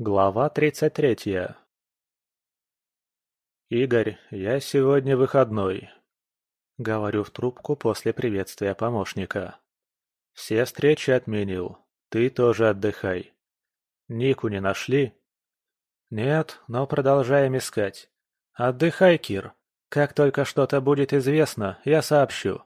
Глава тридцать третья «Игорь, я сегодня выходной», — говорю в трубку после приветствия помощника. «Все встречи отменил. Ты тоже отдыхай. Нику не нашли?» «Нет, но продолжаем искать. Отдыхай, Кир. Как только что-то будет известно, я сообщу».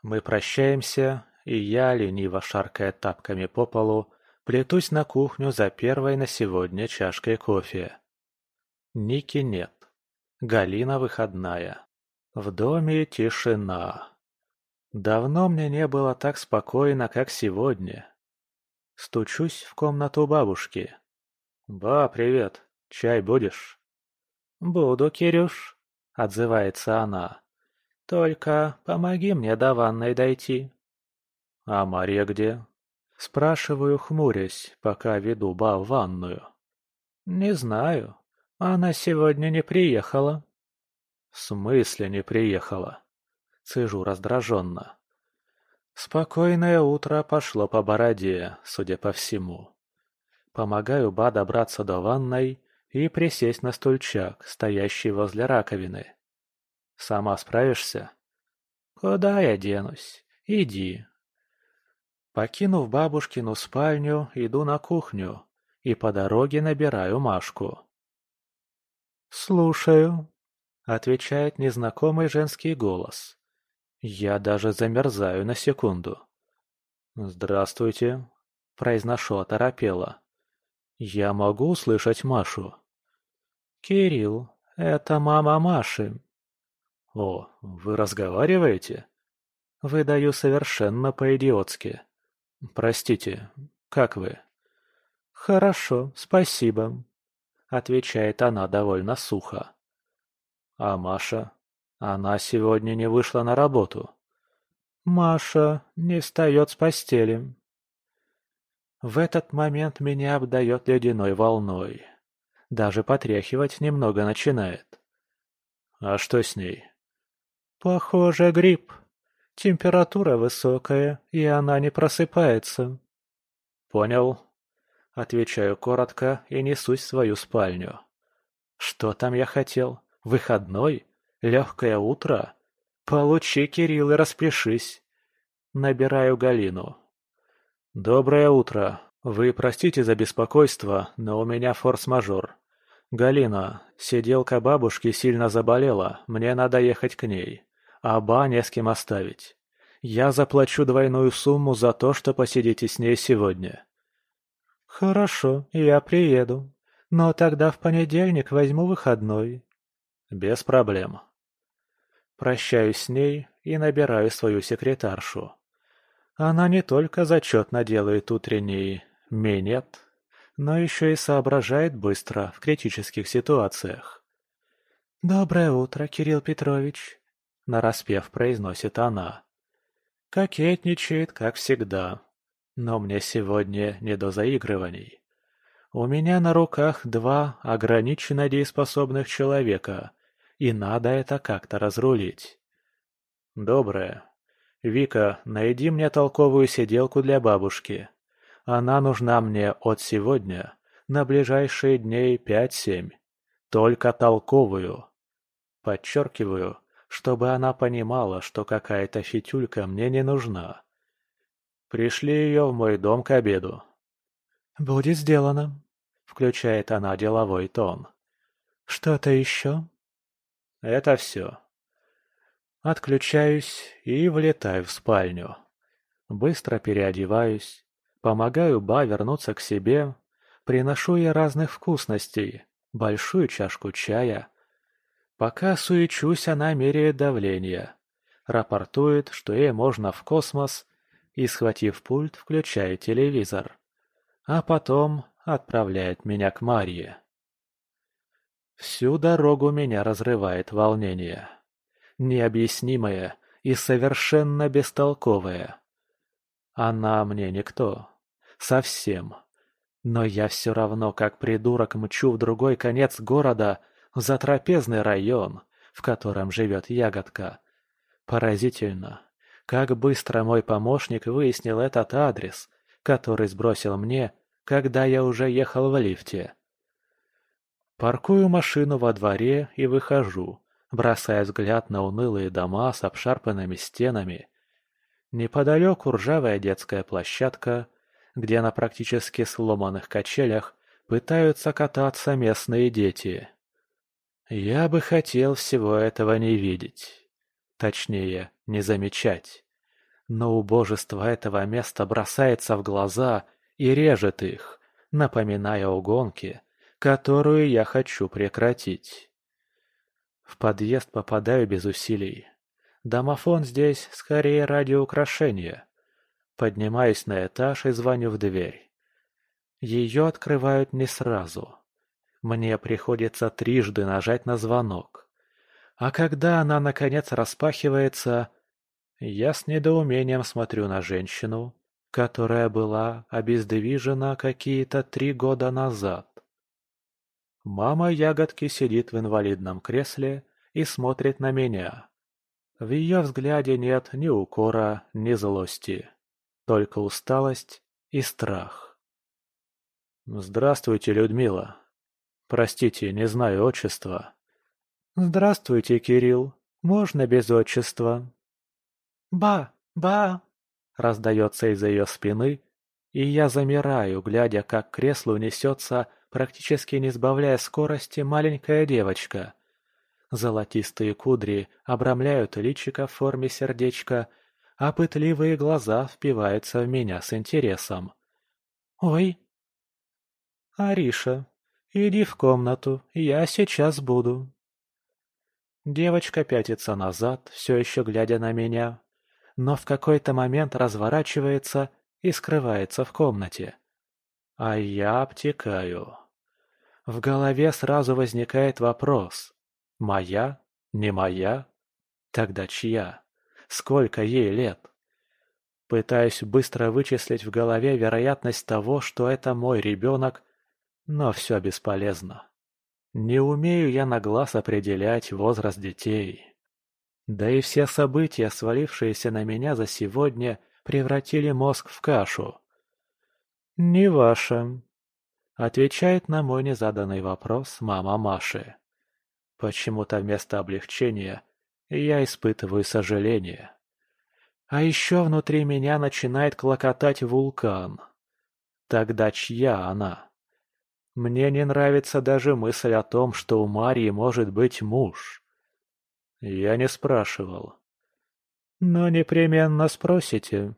Мы прощаемся, и я, лениво шаркая тапками по полу, плетусь на кухню за первой на сегодня чашкой кофе. Ники нет. Галина выходная. В доме тишина. Давно мне не было так спокойно, как сегодня. Стучусь в комнату бабушки. «Ба, привет. Чай будешь?» «Буду, Кирюш», — отзывается она. «Только помоги мне до ванной дойти». «А Мария где?» Спрашиваю, хмурясь, пока веду Ба в ванную. «Не знаю. Она сегодня не приехала». «В смысле не приехала?» Цежу раздраженно. Спокойное утро пошло по бороде, судя по всему. Помогаю Ба добраться до ванной и присесть на стульчак, стоящий возле раковины. Сама справишься? Куда я денусь? Иди. Покинув бабушкину спальню, иду на кухню и по дороге набираю Машку. «Слушаю», — отвечает незнакомый женский голос. Я даже замерзаю на секунду. «Здравствуйте», — произношу оторопело. «Я могу услышать Машу?» «Кирилл, это мама Маши», «О, вы разговариваете?» Выдаю совершенно по-идиотски. «Простите, как вы?» «Хорошо, спасибо», — отвечает она довольно сухо. «А Маша? Она сегодня не вышла на работу». «Маша не встает с постели». В этот момент меня обдает ледяной волной. Даже потряхивать немного начинает. «А что с ней?» «Похоже, грипп. Температура высокая, и она не просыпается». «Понял». Отвечаю коротко и несусь в свою спальню. «Что там я хотел? Выходной? Легкое утро? Получи, Кирилл, и распишись». Набираю Галину. «Доброе утро. Вы простите за беспокойство, но у меня форс-мажор. Галина, сиделка бабушки сильно заболела, мне надо ехать к ней а ба не с кем оставить. Я заплачу двойную сумму за то, что посидите с ней сегодня». «Хорошо, я приеду. Но тогда в понедельник возьму выходной». «Без проблем». Прощаюсь с ней и набираю свою секретаршу. Она не только зачетно делает утренний «минет», но еще и соображает быстро в критических ситуациях. «Доброе утро, Кирилл Петрович нараспев произносит она. Кокетничает, как всегда. Но мне сегодня не до заигрываний. У меня на руках два ограниченно дееспособных человека, и надо это как-то разрулить. Доброе. Вика, найди мне толковую сиделку для бабушки. Она нужна мне от сегодня на ближайшие дней пять-семь. Только толковую. Подчеркиваю, чтобы она понимала, что какая-то фитюлька мне не нужна. Пришли ее в мой дом к обеду. «Будет сделано», — включает она деловой тон. «Что-то еще?» «Это все». Отключаюсь и влетаю в спальню. Быстро переодеваюсь, помогаю Ба вернуться к себе, приношу ей разных вкусностей, большую чашку чая, Пока суечусь, она меряет давление. Рапортует, что ей можно в космос, и, схватив пульт, включает телевизор. А потом отправляет меня к Марье. Всю дорогу меня разрывает волнение. Необъяснимое и совершенно бестолковое. Она мне никто. Совсем. Но я все равно, как придурок, мчу в другой конец города, за трапезный район, в котором живет ягодка. Поразительно, как быстро мой помощник выяснил этот адрес, который сбросил мне, когда я уже ехал в лифте. Паркую машину во дворе и выхожу, бросая взгляд на унылые дома с обшарпанными стенами. Неподалеку ржавая детская площадка, где на практически сломанных качелях пытаются кататься местные дети. Я бы хотел всего этого не видеть. Точнее, не замечать. Но убожество этого места бросается в глаза и режет их, напоминая о гонке, которую я хочу прекратить. В подъезд попадаю без усилий. Домофон здесь скорее ради украшения. Поднимаюсь на этаж и звоню в дверь. Ее открывают не сразу. Мне приходится трижды нажать на звонок. А когда она наконец распахивается, я с недоумением смотрю на женщину, которая была обездвижена какие-то три года назад. Мама ягодки сидит в инвалидном кресле и смотрит на меня. В ее взгляде нет ни укора, ни злости, только усталость и страх. «Здравствуйте, Людмила. Простите, не знаю отчества». «Здравствуйте, Кирилл. Можно без отчества?» «Ба! Ба!» раздается из-за ее спины, и я замираю, глядя, как к креслу несется практически не сбавляя скорости, маленькая девочка. Золотистые кудри обрамляют личико в форме сердечка, а пытливые глаза впиваются в меня с интересом. «Ой!» «Ариша, иди в комнату, я сейчас буду». Девочка пятится назад, все еще глядя на меня, но в какой-то момент разворачивается и скрывается в комнате. А я обтекаю. В голове сразу возникает вопрос. Моя? Не моя? Тогда чья? Сколько ей лет? Пытаюсь быстро вычислить в голове вероятность того, что это мой ребенок, но все бесполезно. Не умею я на глаз определять возраст детей. Да и все события, свалившиеся на меня за сегодня, превратили мозг в кашу. «Не ваше», — отвечает на мой незаданный вопрос мама Маши. Почему-то вместо облегчения я испытываю сожаление. А еще внутри меня начинает клокотать вулкан. Тогда чья она? Мне не нравится даже мысль о том, что у Марии может быть муж. Я не спрашивал. Но непременно спросите.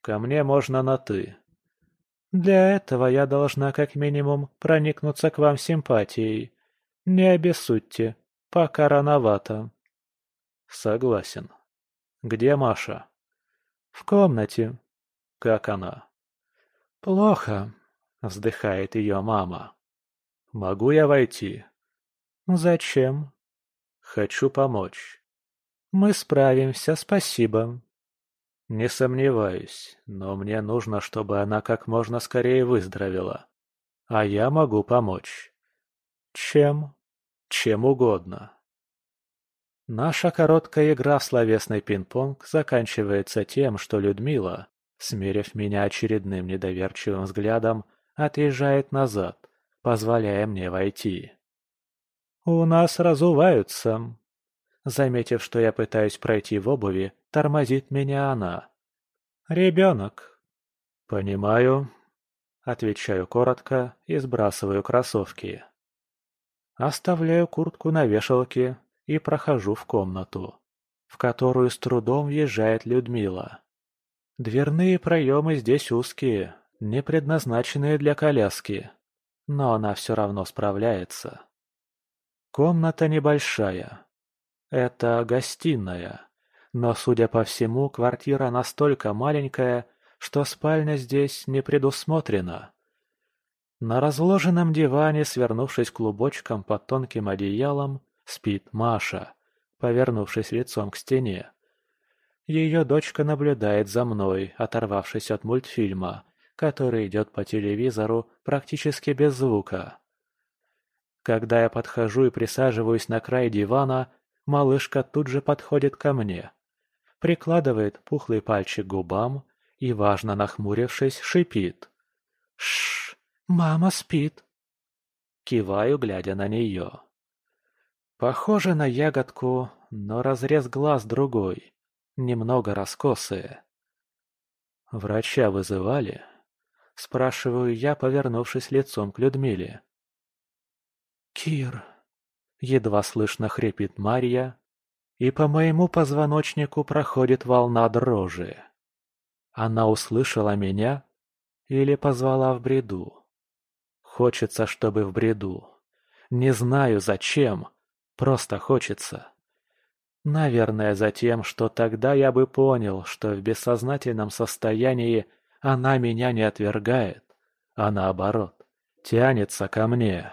Ко мне можно на «ты». Для этого я должна как минимум проникнуться к вам симпатией. Не обессудьте, пока рановато. Согласен. Где Маша? В комнате. Как она? Плохо, вздыхает ее мама. Могу я войти? Зачем? Хочу помочь. Мы справимся, спасибо. Не сомневаюсь, но мне нужно, чтобы она как можно скорее выздоровела. А я могу помочь. Чем? Чем угодно. Наша короткая игра в словесный пинг-понг заканчивается тем, что Людмила, смерив меня очередным недоверчивым взглядом, отъезжает назад, позволяя мне войти. «У нас разуваются», Заметив, что я пытаюсь пройти в обуви, тормозит меня она. «Ребенок». «Понимаю». Отвечаю коротко и сбрасываю кроссовки. Оставляю куртку на вешалке и прохожу в комнату, в которую с трудом въезжает Людмила. Дверные проемы здесь узкие, не предназначенные для коляски, но она все равно справляется. Комната небольшая, это гостиная. Но, судя по всему, квартира настолько маленькая, что спальня здесь не предусмотрена. На разложенном диване, свернувшись клубочком под тонким одеялом, спит Маша, повернувшись лицом к стене. Ее дочка наблюдает за мной, оторвавшись от мультфильма, который идет по телевизору практически без звука. Когда я подхожу и присаживаюсь на край дивана, малышка тут же подходит ко мне. Прикладывает пухлый пальчик к губам и, важно нахмурившись, шипит. Шш, мама спит. Киваю, глядя на нее. Похоже на ягодку, но разрез глаз другой, немного раскосые. «Врача вызывали?» — спрашиваю я, повернувшись лицом к Людмиле. «Кир!» — едва слышно хрипит Марья, и по моему позвоночнику проходит волна дрожи. Она услышала меня или позвала в бреду? Хочется, чтобы в бреду. Не знаю зачем, просто хочется. Наверное, за тем, что тогда я бы понял, что в бессознательном состоянии она меня не отвергает, а наоборот, тянется ко мне.